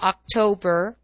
October